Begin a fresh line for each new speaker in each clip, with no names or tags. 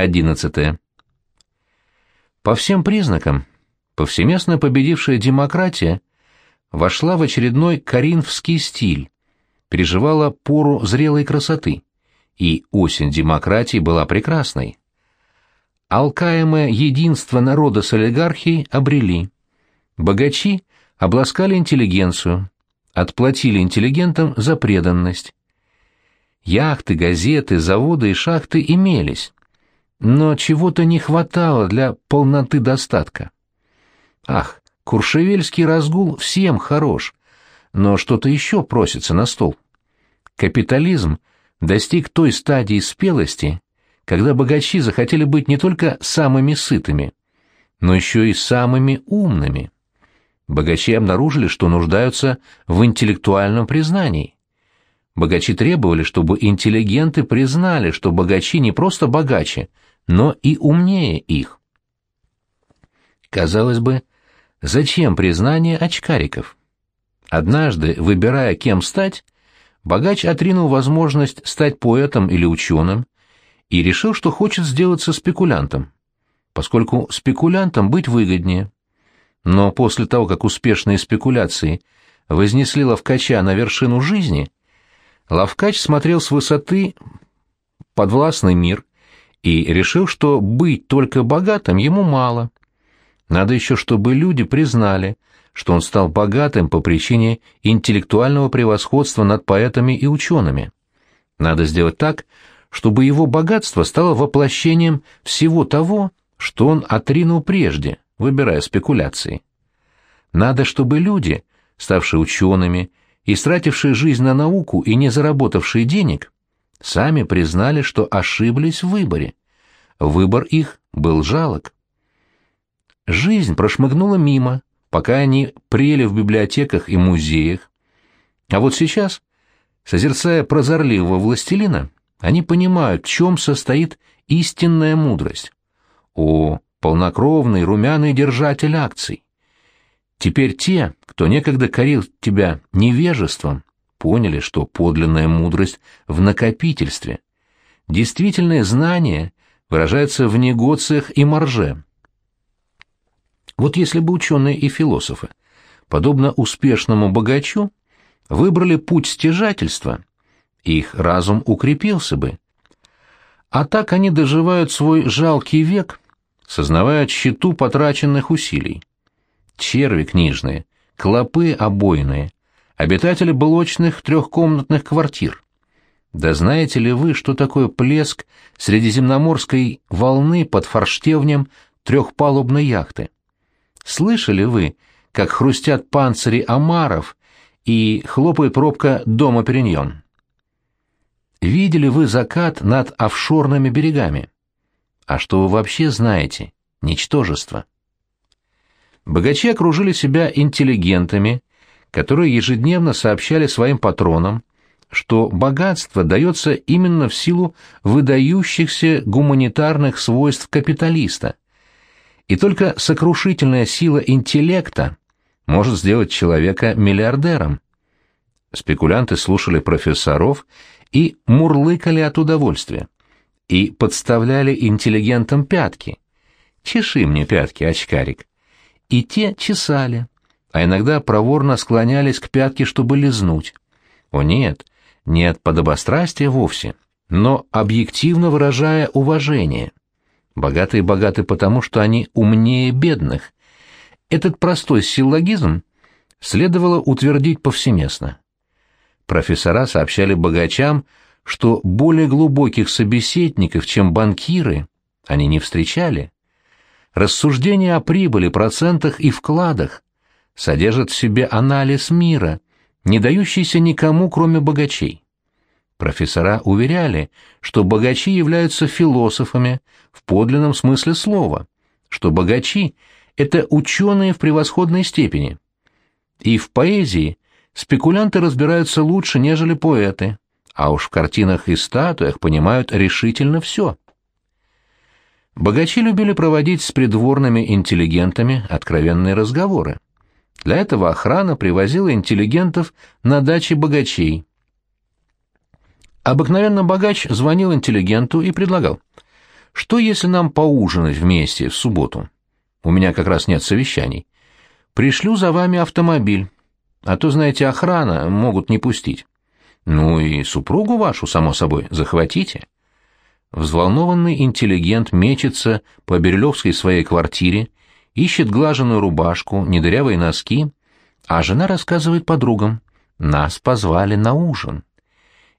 11. По всем признакам, повсеместно победившая демократия вошла в очередной коринфский стиль, переживала пору зрелой красоты, и осень демократии была прекрасной. Алкаемое единство народа с олигархией обрели. Богачи обласкали интеллигенцию, отплатили интеллигентам за преданность. Яхты, газеты, заводы и шахты имелись, но чего-то не хватало для полноты достатка. Ах, куршевельский разгул всем хорош, но что-то еще просится на стол. Капитализм достиг той стадии спелости, когда богачи захотели быть не только самыми сытыми, но еще и самыми умными. Богачи обнаружили, что нуждаются в интеллектуальном признании. Богачи требовали, чтобы интеллигенты признали, что богачи не просто богаче, но и умнее их. Казалось бы, зачем признание очкариков? Однажды, выбирая, кем стать, богач отринул возможность стать поэтом или ученым, и решил, что хочет сделаться спекулянтом, поскольку спекулянтом быть выгоднее. Но после того, как успешные спекуляции вознесли Ловкача на вершину жизни, Ловкач смотрел с высоты подвластный мир и решил, что быть только богатым ему мало. Надо еще, чтобы люди признали, что он стал богатым по причине интеллектуального превосходства над поэтами и учеными. Надо сделать так, чтобы его богатство стало воплощением всего того, что он отринул прежде, выбирая спекуляции. Надо, чтобы люди, ставшие учеными, истратившие жизнь на науку и не заработавшие денег, сами признали, что ошиблись в выборе. Выбор их был жалок. Жизнь прошмыгнула мимо, пока они прели в библиотеках и музеях. А вот сейчас, созерцая прозорливого властелина, они понимают, в чем состоит истинная мудрость. О, полнокровный румяный держатель акций! Теперь те, кто некогда корил тебя невежеством, поняли, что подлинная мудрость в накопительстве. Действительное знание выражается в негоциях и марже. Вот если бы ученые и философы, подобно успешному богачу, выбрали путь стяжательства – их разум укрепился бы. А так они доживают свой жалкий век, сознавая тщету потраченных усилий. Черви книжные, клопы обойные, обитатели блочных трехкомнатных квартир. Да знаете ли вы, что такое плеск средиземноморской волны под форштевнем трехпалубной яхты? Слышали вы, как хрустят панцири омаров и хлопает пробка дома Периньон? Видели вы закат над офшорными берегами? А что вы вообще знаете? Ничтожество. Богачи окружили себя интеллигентами, которые ежедневно сообщали своим патронам, что богатство дается именно в силу выдающихся гуманитарных свойств капиталиста, и только сокрушительная сила интеллекта может сделать человека миллиардером. Спекулянты слушали профессоров и мурлыкали от удовольствия, и подставляли интеллигентам пятки. «Чеши мне пятки, очкарик». И те чесали, а иногда проворно склонялись к пятке, чтобы лизнуть. О нет, нет подобострастия вовсе, но объективно выражая уважение. Богатые богаты потому, что они умнее бедных. Этот простой силлогизм следовало утвердить повсеместно. Профессора сообщали богачам, что более глубоких собеседников, чем банкиры, они не встречали. Рассуждения о прибыли, процентах и вкладах содержат в себе анализ мира, не дающийся никому, кроме богачей. Профессора уверяли, что богачи являются философами в подлинном смысле слова, что богачи — это ученые в превосходной степени. И в поэзии спекулянты разбираются лучше, нежели поэты, а уж в картинах и статуях понимают решительно все. Богачи любили проводить с придворными интеллигентами откровенные разговоры. Для этого охрана привозила интеллигентов на дачи богачей. Обыкновенно богач звонил интеллигенту и предлагал. что если нам поужинать вместе в субботу? У меня как раз нет совещаний. Пришлю за вами автомобиль, а то, знаете, охрана могут не пустить. Ну и супругу вашу, само собой, захватите. Взволнованный интеллигент мечется по Берлевской своей квартире, ищет глаженную рубашку, недырявые носки, а жена рассказывает подругам. Нас позвали на ужин.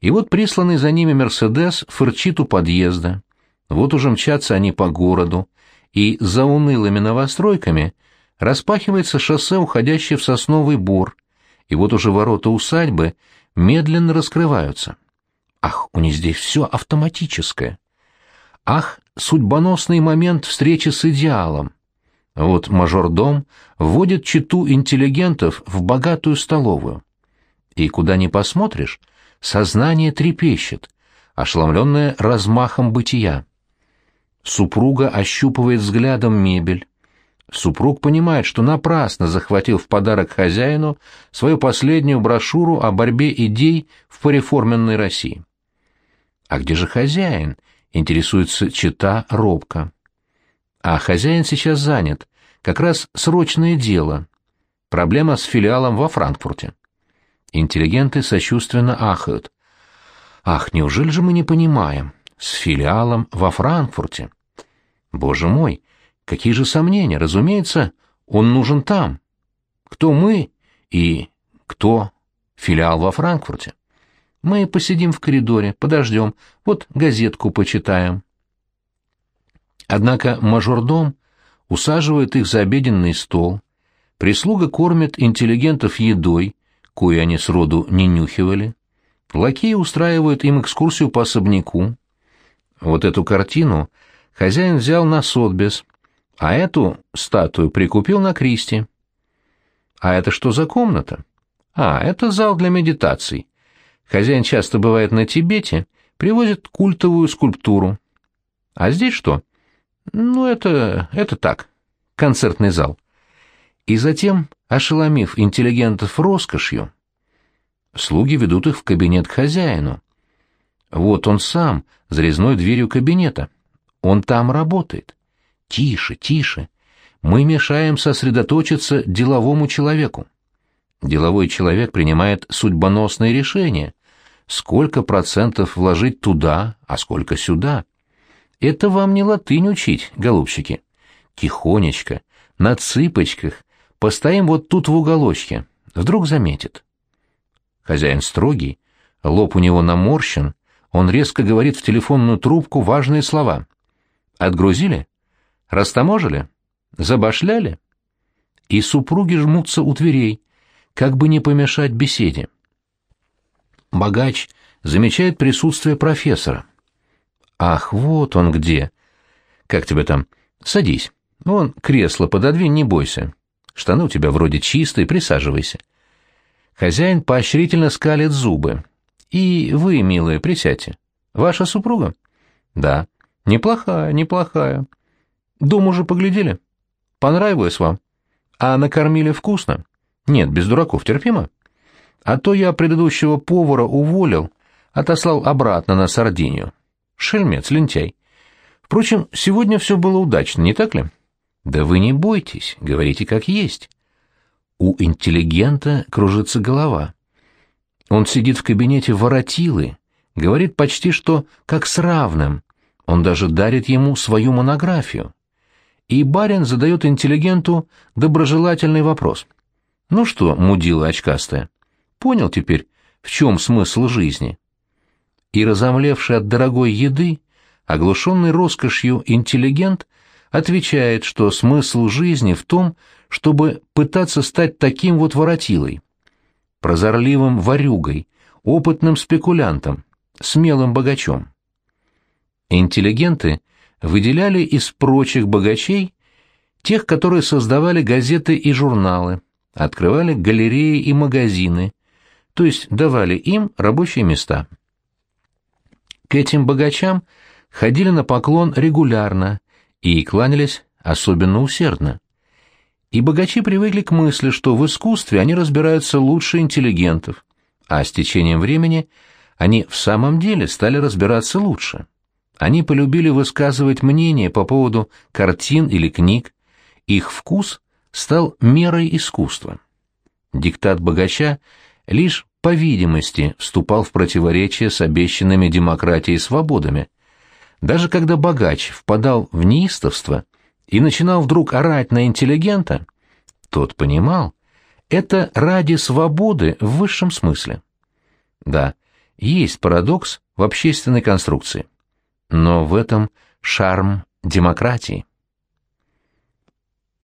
И вот присланный за ними «Мерседес» фырчит у подъезда. Вот уже мчатся они по городу, и за унылыми новостройками распахивается шоссе, уходящее в сосновый бор, и вот уже ворота усадьбы медленно раскрываются. Ах, у них здесь все автоматическое. Ах, судьбоносный момент встречи с идеалом. Вот мажордом вводит читу интеллигентов в богатую столовую. И куда ни посмотришь, сознание трепещет, ошеломленное размахом бытия. Супруга ощупывает взглядом мебель. Супруг понимает, что напрасно захватил в подарок хозяину свою последнюю брошюру о борьбе идей в пореформенной России. А где же хозяин? Интересуется чита робко. А хозяин сейчас занят. Как раз срочное дело. Проблема с филиалом во Франкфурте. Интеллигенты сочувственно ахают. Ах, неужели же мы не понимаем? С филиалом во Франкфурте. Боже мой, какие же сомнения, разумеется, он нужен там. Кто мы и кто филиал во Франкфурте? Мы посидим в коридоре, подождем, вот газетку почитаем. Однако мажордом усаживает их за обеденный стол, прислуга кормит интеллигентов едой, кое они сроду не нюхивали, лакеи устраивают им экскурсию по особняку. Вот эту картину хозяин взял на Сотбес, а эту статую прикупил на Кристи. А это что за комната? А, это зал для медитаций. Хозяин часто бывает на Тибете, привозит культовую скульптуру. А здесь что? Ну, это... это так. Концертный зал. И затем, ошеломив интеллигентов роскошью, слуги ведут их в кабинет к хозяину. Вот он сам, за резной дверью кабинета. Он там работает. Тише, тише. Мы мешаем сосредоточиться деловому человеку. Деловой человек принимает судьбоносные решения. Сколько процентов вложить туда, а сколько сюда? Это вам не латынь учить, голубчики. Тихонечко, на цыпочках, постоим вот тут в уголочке. Вдруг заметит. Хозяин строгий, лоб у него наморщен, он резко говорит в телефонную трубку важные слова. Отгрузили? Растаможили? Забашляли? И супруги жмутся у дверей, как бы не помешать беседе. Богач замечает присутствие профессора. Ах, вот он где. Как тебя там? Садись. Вон, кресло пододвинь, не бойся. Штаны у тебя вроде чистые, присаживайся. Хозяин поощрительно скалит зубы. И вы, милые, присядьте. Ваша супруга? Да. Неплохая, неплохая. Дом уже поглядели? Понравилось вам? А накормили вкусно? Нет, без дураков, терпимо? А то я предыдущего повара уволил, отослал обратно на Сардинию. Шельмец, лентяй. Впрочем, сегодня все было удачно, не так ли? Да вы не бойтесь, говорите как есть. У интеллигента кружится голова. Он сидит в кабинете воротилы, говорит почти что как с равным. Он даже дарит ему свою монографию. И барин задает интеллигенту доброжелательный вопрос. «Ну что, мудила очкастая, понял теперь, в чем смысл жизни?» И разомлевший от дорогой еды, оглушенный роскошью интеллигент отвечает, что смысл жизни в том, чтобы пытаться стать таким вот воротилой, прозорливым ворюгой, опытным спекулянтом, смелым богачом. Интеллигенты выделяли из прочих богачей тех, которые создавали газеты и журналы, открывали галереи и магазины, то есть давали им рабочие места. К этим богачам ходили на поклон регулярно и кланялись особенно усердно. И богачи привыкли к мысли, что в искусстве они разбираются лучше интеллигентов, а с течением времени они в самом деле стали разбираться лучше. Они полюбили высказывать мнение по поводу картин или книг, их вкус стал мерой искусства. Диктат богача лишь по видимости вступал в противоречие с обещанными демократией свободами. Даже когда богач впадал в неистовство и начинал вдруг орать на интеллигента, тот понимал, это ради свободы в высшем смысле. Да, есть парадокс в общественной конструкции. Но в этом шарм демократии.